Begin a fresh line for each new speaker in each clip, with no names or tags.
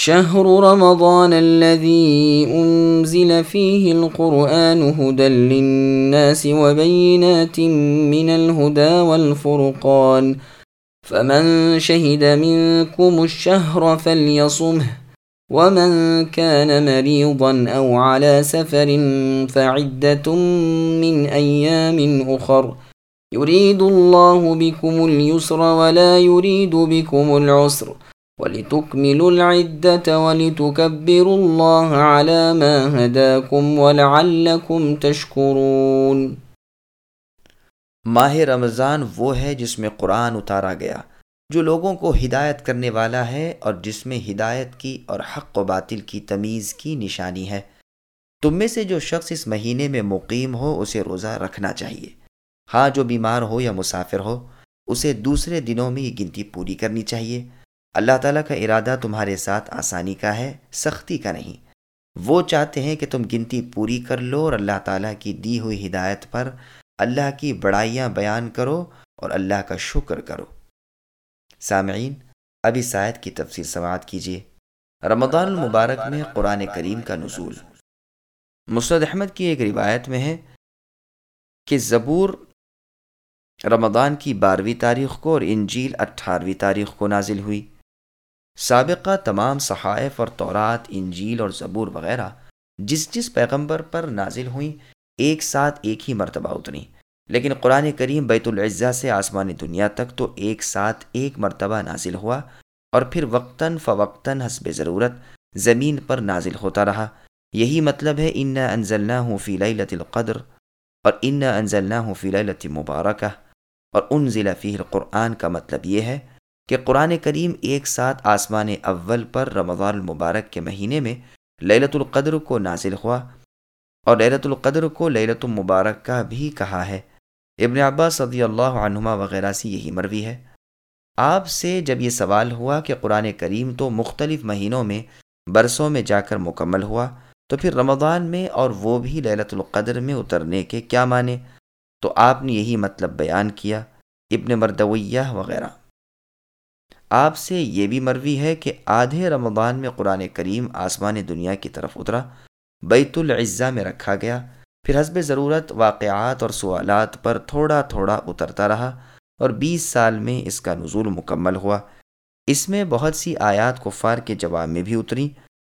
شهر رمضان الذي أنزل فيه القرآن هدى للناس وبينات من الهدى والفرقان. فمن شهد منكم الشهر فليصمه ومن كان مريضا أو على سفر فعدة من أيام أخر. يريد الله بكم اليسر ولا يريد بكم العسر. وَلِتُكْمِلُوا الْعِدَّةَ وَلِتُكَبِّرُوا اللَّهَ عَلَى مَا هَدَاكُمْ وَلَعَلَّكُمْ تَشْكُرُونَ
ماہ رمضان وہ ہے جس میں قرآن اتارا گیا، جو لوگوں کو ہدایت کرنے والا ہے اور جس میں ہدایت کی اور حق و باطل کی تمیز کی نشانی ہے۔ تم میں سے جو شخص اس مہینے میں مقیم ہو، اسے روزہ رکھنا چاہیے۔ ہاں جو بیمار ہو یا مسافر ہو، اسے دوسرے دنوں میں یہ گنتی پوری کرنی چاہیے۔ اللہ تعالیٰ کا ارادہ تمہارے ساتھ آسانی کا ہے، سختی کا نہیں۔ وہ چاہتے ہیں کہ تم گنتی پوری کر لو اور اللہ تعالیٰ کی دی ہوئی ہدایت پر اللہ کی بڑائیاں بیان کرو اور اللہ کا شکر کرو۔ سامعین، ابھی سائد کی تفصیل سماعت کیجیے۔ رمضان المبارک میں قرآن کریم کا نزول۔ مسرد احمد کی ایک روایت میں ہے کہ زبور رمضان کی بارہویں تاریخ کو اور انجیل اٹھارہویں تاریخ کو نازل ہوئی۔ سابقہ تمام صحائف اور تورات، انجیل اور زبور وغیرہ جس جس پیغمبر پر نازل ہوئیں، ایک ساتھ ایک ہی مرتبہ اتری لیکن قرآن کریم بیت العزہ سے آسمانی دنیا تک تو ایک ساتھ ایک مرتبہ نازل ہوا اور پھر وقتاً فوقتاً حسب ضرورت زمین پر نازل ہوتا رہا۔ یہی مطلب ہے ان انزلنا ہوں فی لت القدر اور ان انزلنا ہوں فی لت مبارکہ اور ان ضلع فی القرآن کا مطلب یہ ہے کہ قرآن کریم ایک ساتھ آسمان اول پر رمضان المبارک کے مہینے میں للت القدر کو نازل ہوا اور للت القدر کو للت المبارک کا بھی کہا ہے۔ ابن عباس صدی اللہ عنہما وغیرہ سے یہی مروی ہے۔ آپ سے جب یہ سوال ہوا کہ قرآن کریم تو مختلف مہینوں میں برسوں میں جا کر مکمل ہوا، تو پھر رمضان میں اور وہ بھی للت القدر میں اترنے کے کیا معنی؟ تو آپ نے یہی مطلب بیان کیا، ابن مردویہ وغیرہ۔ آپ سے یہ بھی مروی ہے کہ آدھے رمضان میں قرآن کریم آسمان دنیا کی طرف اترا، بیت العزہ میں رکھا گیا۔ پھر حسب ضرورت واقعات اور سوالات پر تھوڑا تھوڑا اترتا رہا اور بیس سال میں اس کا نزول مکمل ہوا۔ اس میں بہت سی آیات کفار کے جواب میں بھی اتری۔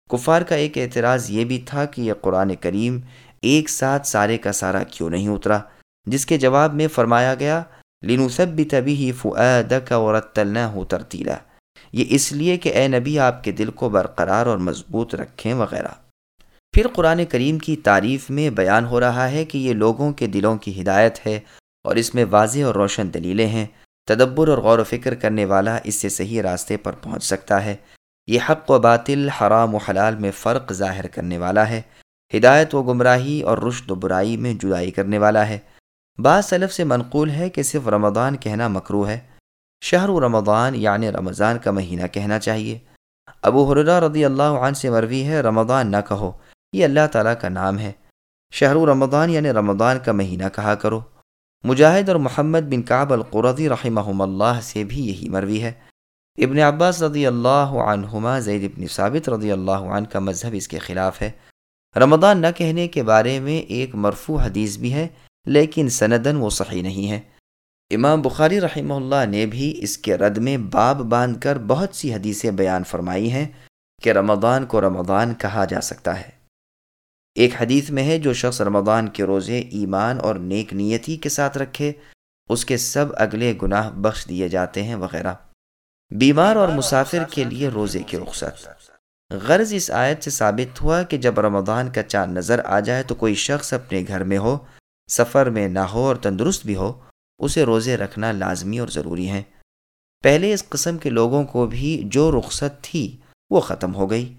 کفار کا ایک اعتراض یہ بھی تھا کہ یہ قرآن کریم ایک ساتھ سارے کا سارا کیوں نہیں اترا، جس کے جواب میں فرمایا گیا لِنُثَبِّتَ بِهِ فُؤَادَكَ وَرَتَّلْنَاهُ تَرْتِيلًا۔ یہ اس لیے کہ اے نبی، آپ کے دل کو برقرار اور مضبوط رکھیں وغیرہ۔ پھر قرآن کریم کی تعریف میں بیان ہو رہا ہے کہ یہ لوگوں کے دلوں کی ہدایت ہے اور اس میں واضح اور روشن دلیلیں ہیں۔ تدبر اور غور و فکر کرنے والا اس سے صحیح راستے پر پہنچ سکتا ہے۔ یہ حق و باطل، حرام و حلال میں فرق ظاہر کرنے والا ہے۔ ہدایت و گمراہی اور رشد و برائی میں جدائی کرنے والا ہے۔ بعض سلف سے منقول ہے کہ صرف رمضان کہنا مکرو ہے۔ شہر رمضان یعنی رمضان کا مہینہ کہنا چاہیے۔ ابو حرہ رضی اللہ عنہ سے مروی ہے، رمضان نہ کہو، یہ اللہ تعالیٰ کا نام ہے۔ شہر رمضان یعنی رمضان کا مہینہ کہا کرو۔ مجاہد اور محمد بن کعب القرضی رحمہ اللہ سے بھی یہی مروی ہے۔ ابن عباس رضی اللہ عنہما، زید ابن ثابت رضی اللہ عنہ کا مذہب اس کے خلاف ہے۔ رمضان نہ کہنے کے بارے میں ایک مرفوع حدیث بھی ہے۔ لیکن سندن وہ صحیح نہیں ہے۔ امام بخاری رحمہ اللہ نے بھی اس کے رد میں باب باندھ کر بہت سی حدیثیں بیان فرمائی ہیں کہ رمضان کو رمضان کہا جا سکتا ہے۔ ایک حدیث میں ہے، جو شخص رمضان کے روزے ایمان اور نیک نیتی کے ساتھ رکھے، اس کے سب اگلے گناہ بخش دیے جاتے ہیں وغیرہ۔ بیمار اور مسافر کے لیے روزے کی رخصت۔ غرض اس آیت سے ثابت ہوا کہ جب رمضان کا چاند نظر آ جائے تو کوئی شخص اپنے گھر میں ہو سفر میں نہ ہو اور تندرست بھی ہو، اسے روزے رکھنا لازمی اور ضروری ہیں۔ پہلے اس قسم کے لوگوں کو بھی جو رخصت تھی، وہ ختم ہو گئی۔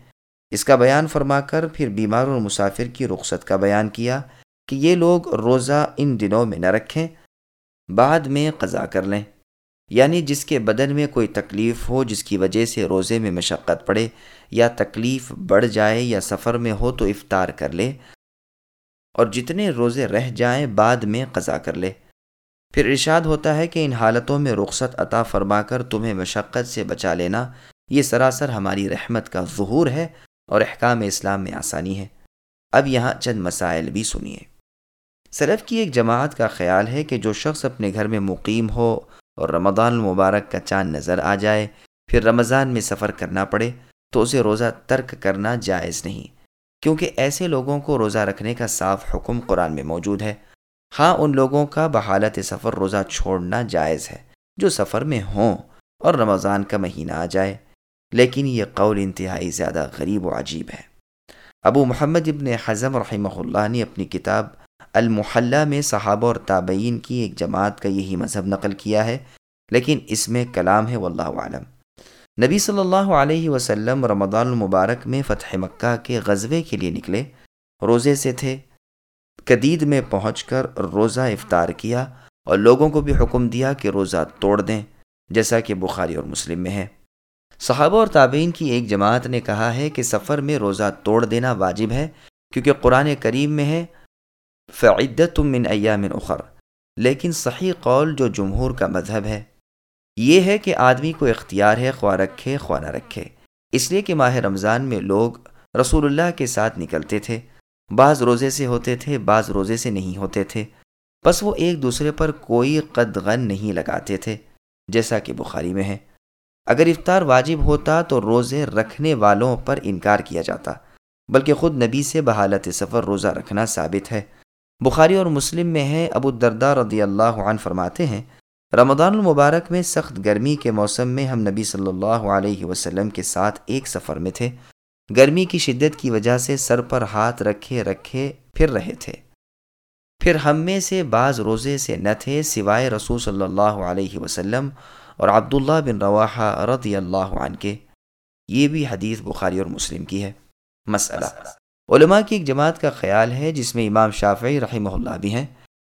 اس کا بیان فرما کر پھر بیمار اور مسافر کی رخصت کا بیان کیا کہ یہ لوگ روزہ ان دنوں میں نہ رکھیں، بعد میں قضا کر لیں۔ یعنی جس کے بدن میں کوئی تکلیف ہو، جس کی وجہ سے روزے میں مشقت پڑے یا تکلیف بڑھ جائے یا سفر میں ہو تو افطار کر لے۔ اور جتنے روزے رہ جائیں بعد میں قضا کر لے۔ پھر ارشاد ہوتا ہے کہ ان حالتوں میں رخصت عطا فرما کر تمہیں مشقت سے بچا لینا، یہ سراسر ہماری رحمت کا ظہور ہے اور احکام اسلام میں آسانی ہے۔ اب یہاں چند مسائل بھی سنیے۔ سلف کی ایک جماعت کا خیال ہے کہ جو شخص اپنے گھر میں مقیم ہو اور رمضان المبارک کا چاند نظر آ جائے، پھر رمضان میں سفر کرنا پڑے، تو اسے روزہ ترک کرنا جائز نہیں۔ کیونکہ ایسے لوگوں کو روزہ رکھنے کا صاف حکم قرآن میں موجود ہے۔ ہاں ان لوگوں کا بحالت سفر روزہ چھوڑنا جائز ہے جو سفر میں ہوں اور رمضان کا مہینہ آ جائے۔ لیکن یہ قول انتہائی زیادہ غریب و عجیب ہے۔ ابو محمد ابن حضم رحمہ اللہ نے اپنی کتاب المحلہ میں صحابہ اور تابعین کی ایک جماعت کا یہی مذہب نقل کیا ہے، لیکن اس میں کلام ہے، واللہ عالم نبی صلی اللہ علیہ وسلم رمضان المبارک میں فتح مکہ کے غزوے کے لیے نکلے، روزے سے تھے۔ قدید میں پہنچ کر روزہ افطار کیا اور لوگوں کو بھی حکم دیا کہ روزہ توڑ دیں، جیسا کہ بخاری اور مسلم میں ہے۔ صحابہ اور تابعین کی ایک جماعت نے کہا ہے کہ سفر میں روزہ توڑ دینا واجب ہے، کیونکہ قرآن کریم میں ہے فعدت من ایام اخر لیکن صحیح قول جو جمہور کا مذہب ہے۔ یہ ہے کہ آدمی کو اختیار ہے خواہ رکھے، خواہ نہ رکھے۔ اس لیے کہ ماہ رمضان میں لوگ رسول اللہ کے ساتھ نکلتے تھے۔ بعض روزے سے ہوتے تھے، بعض روزے سے نہیں ہوتے تھے۔ بس وہ ایک دوسرے پر کوئی قدغن نہیں لگاتے تھے، جیسا کہ بخاری میں ہے۔ اگر افطار واجب ہوتا تو روزے رکھنے والوں پر انکار کیا جاتا، بلکہ خود نبی سے بحالت سفر روزہ رکھنا ثابت ہے۔ بخاری اور مسلم میں ہے، ابو الدردار رضی اللہ عنہ فرماتے ہیں رمضان المبارک میں سخت گرمی کے موسم میں ہم نبی صلی اللہ علیہ وسلم کے ساتھ ایک سفر میں تھے۔ گرمی کی شدت کی وجہ سے سر پر ہاتھ رکھے رکھے پھر رہے تھے۔ پھر ہم میں سے بعض روزے سے نہ تھے سوائے رسول صلی اللہ علیہ وسلم اور عبداللہ بن رواحہ رضی اللہ عنہ کے۔ یہ بھی حدیث بخاری اور مسلم کی ہے۔ مسئلہ، علماء کی ایک جماعت کا خیال ہے جس میں امام شافعی رحمہ اللہ بھی ہیں۔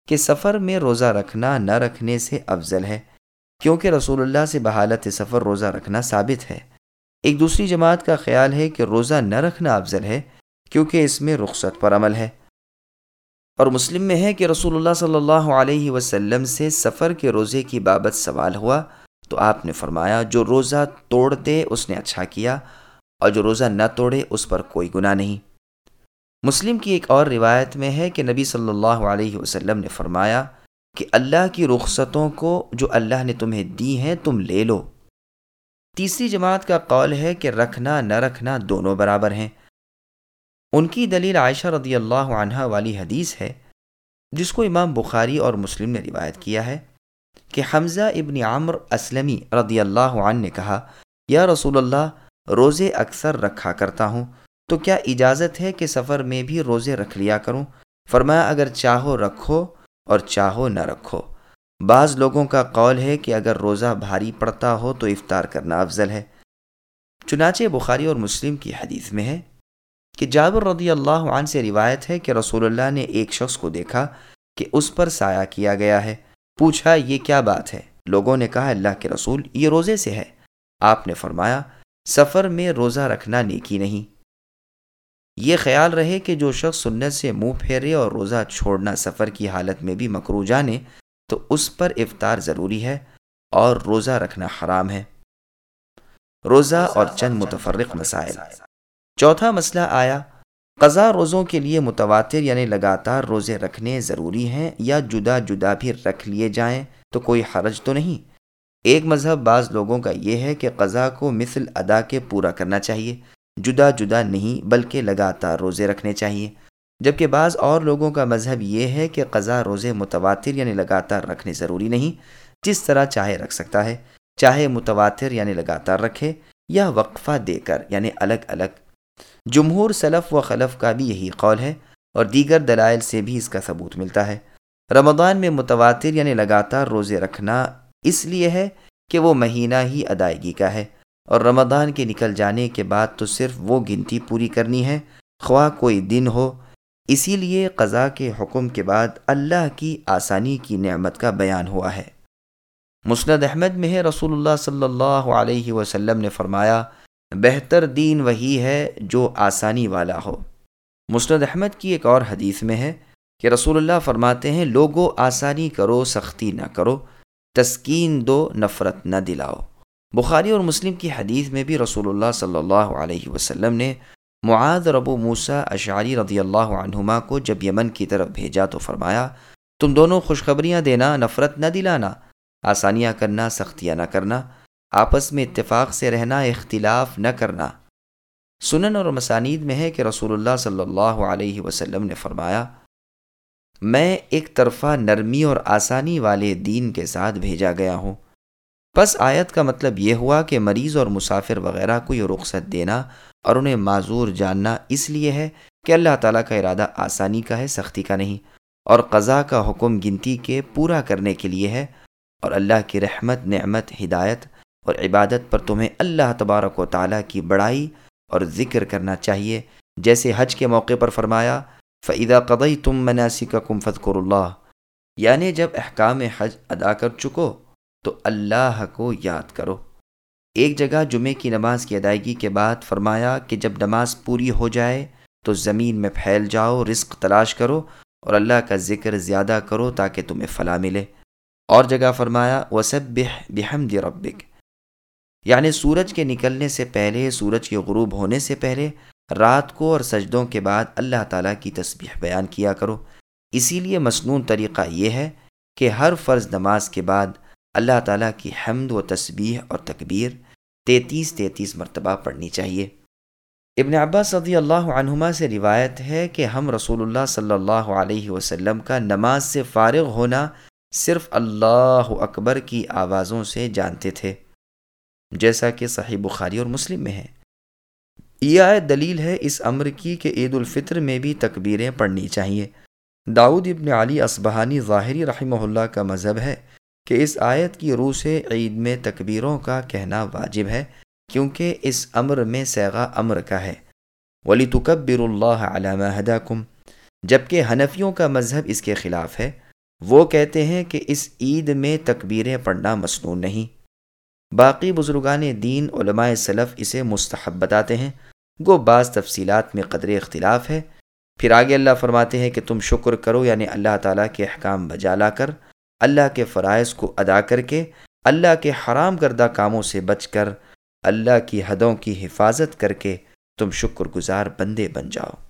کہ سفر میں روزہ رکھنا نہ رکھنے سے افضل ہے، کیونکہ رسول اللہ سے بحالت سفر روزہ رکھنا ثابت ہے۔ ایک دوسری جماعت کا خیال ہے کہ روزہ نہ رکھنا افضل ہے، کیونکہ اس میں رخصت پر عمل ہے۔ اور مسلم میں ہے کہ رسول اللہ صلی اللہ علیہ وسلم سے سفر کے روزے کی بابت سوال ہوا تو آپ نے فرمایا، جو روزہ توڑ دے اس نے اچھا کیا اور جو روزہ نہ توڑے اس پر کوئی گناہ نہیں۔ مسلم کی ایک اور روایت میں ہے کہ نبی صلی اللہ علیہ وسلم نے فرمایا کہ اللہ کی رخصتوں کو جو اللہ نے تمہیں دی ہیں تم لے لو۔ تیسری جماعت کا قول ہے کہ رکھنا نہ رکھنا دونوں برابر ہیں۔ ان کی دلیل عائشہ رضی اللہ عنہ والی حدیث ہے، جس کو امام بخاری اور مسلم نے روایت کیا ہے، کہ حمزہ ابن عامر اسلمی رضی اللہ عنہ نے کہا، یا رسول اللہ، روزے اکثر رکھا کرتا ہوں تو کیا اجازت ہے کہ سفر میں بھی روزے رکھ لیا کروں؟ فرمایا، اگر چاہو رکھو اور چاہو نہ رکھو۔ بعض لوگوں کا قول ہے کہ اگر روزہ بھاری پڑتا ہو تو افطار کرنا افضل ہے۔ چنانچہ بخاری اور مسلم کی حدیث میں ہے کہ جابر رضی اللہ عنہ سے روایت ہے کہ رسول اللہ نے ایک شخص کو دیکھا کہ اس پر سایہ کیا گیا ہے۔ پوچھا، یہ کیا بات ہے؟ لوگوں نے کہا، اللہ کے رسول، یہ روزے سے ہے۔ آپ نے فرمایا، سفر میں روزہ رکھنا نیکی نہیں۔ یہ خیال رہے کہ جو شخص سنت سے منہ پھیرے اور روزہ چھوڑنا سفر کی حالت میں بھی مکرو جانے، تو اس پر افطار ضروری ہے اور روزہ رکھنا حرام ہے۔ روزہ اور چند متفرق مسائل۔ چوتھا مسئلہ آیا قضا روزوں کے لیے متواتر یعنی لگاتار روزے رکھنے ضروری ہیں یا جدا جدا بھی رکھ لیے جائیں تو کوئی حرج تو نہیں؟ ایک مذہب بعض لوگوں کا یہ ہے کہ قضا کو مثل ادا کے پورا کرنا چاہیے۔ جدا جدا نہیں بلکہ لگاتار روزے رکھنے چاہیے۔ جبکہ بعض اور لوگوں کا مذہب یہ ہے کہ قضا روزے متواتر یعنی لگاتار رکھنے ضروری نہیں، جس طرح چاہے رکھ سکتا ہے۔ چاہے متواتر یعنی لگاتار رکھے یا وقفہ دے کر یعنی الگ الگ۔ جمہور سلف و خلف کا بھی یہی قول ہے اور دیگر دلائل سے بھی اس کا ثبوت ملتا ہے۔ رمضان میں متواتر یعنی لگاتار روزے رکھنا اس لیے ہے کہ وہ مہینہ ہی ادائیگی کا ہے۔ اور رمضان کے نکل جانے کے بعد تو صرف وہ گنتی پوری کرنی ہے، خواہ کوئی دن ہو۔ اسی لیے قضا کے حکم کے بعد اللہ کی آسانی کی نعمت کا بیان ہوا ہے۔ مسند احمد میں ہے، رسول اللہ صلی اللہ علیہ وسلم نے فرمایا، بہتر دین وہی ہے جو آسانی والا ہو۔ مسند احمد کی ایک اور حدیث میں ہے کہ رسول اللہ فرماتے ہیں، لوگو آسانی کرو، سختی نہ کرو، تسکین دو، نفرت نہ دلاؤ۔ بخاری اور مسلم کی حدیث میں بھی رسول اللہ صلی اللہ علیہ وسلم نے معاد ربو موسا اشعری رضی اللہ عنہما کو جب یمن کی طرف بھیجا تو فرمایا، تم دونوں خوشخبریاں دینا، نفرت نہ دلانا، آسانیاں کرنا، سختیاں نہ کرنا، آپس میں اتفاق سے رہنا، اختلاف نہ کرنا۔ سنن اور مسانید میں ہے کہ رسول اللہ صلی اللہ علیہ وسلم نے فرمایا، میں ایک طرفہ نرمی اور آسانی والے دین کے ساتھ بھیجا گیا ہوں۔ بس آیت کا مطلب یہ ہوا کہ مریض اور مسافر وغیرہ کو یہ رخصت دینا اور انہیں معذور جاننا اس لیے ہے کہ اللہ تعالیٰ کا ارادہ آسانی کا ہے، سختی کا نہیں، اور قضا کا حکم گنتی کے پورا کرنے کے لیے ہے، اور اللہ کی رحمت، نعمت، ہدایت اور عبادت پر تمہیں اللہ تبارک و تعالیٰ کی بڑائی اور ذکر کرنا چاہیے۔ جیسے حج کے موقع پر فرمایا فعیدہ قدئی تم مناسی کا کم اللہ یعنی جب احکام حج ادا کر چکو تو اللہ کو یاد کرو۔ ایک جگہ جمعہ کی نماز کی ادائیگی کے بعد فرمایا کہ جب نماز پوری ہو جائے تو زمین میں پھیل جاؤ، رزق تلاش کرو اور اللہ کا ذکر زیادہ کرو تاکہ تمہیں فلاں ملے۔ اور جگہ فرمایا وسب بحمد ربک۔ یعنی سورج کے نکلنے سے پہلے، سورج کے غروب ہونے سے پہلے رات کو اور سجدوں کے بعد اللہ تعالیٰ کی تسبیح بیان کیا کرو۔ اسی لیے مصنون طریقہ یہ ہے کہ ہر فرض نماز کے بعد اللہ تعالیٰ کی حمد و تسبیح اور تکبیر تینتیس تینتیس مرتبہ پڑھنی چاہیے۔ ابن عباس صدی اللہ عنہما سے روایت ہے کہ ہم رسول اللہ صلی اللہ علیہ وسلم کا نماز سے فارغ ہونا صرف اللہ اکبر کی آوازوں سے جانتے تھے۔ جیسا کہ صحیح بخاری اور مسلم میں ہے۔ یہ آیت دلیل ہے اس امر کی کہ عید الفطر میں بھی تکبیریں پڑھنی چاہیے۔ داؤد ابن علی اسبہانی ظاہری رحمہ اللہ کا مذہب ہے۔ کہ اس آیت کی روح سے عید میں تکبیروں کا کہنا واجب ہے، کیونکہ اس امر میں سیغا امر کا ہے۔ ولی تکبر اللہ علامہ ہدا کم جبکہ حنفیوں کا مذہب اس کے خلاف ہے، وہ کہتے ہیں کہ اس عید میں تکبیریں پڑھنا مصنون نہیں۔ باقی بزرگان دین، علماء صلف اسے مستحب بتاتے ہیں۔ گو بعض تفصیلات میں قدر اختلاف ہے۔ پھر آگے اللہ فرماتے ہیں کہ تم شکر کرو یعنی اللہ تعالیٰ کے احکام بجا لا کر۔ اللہ کے فرائض کو ادا کر کے اللہ کے حرام کردہ کاموں سے بچ کر اللہ کی حدوں کی حفاظت کر کے تم شکر گزار بندے بن جاؤ۔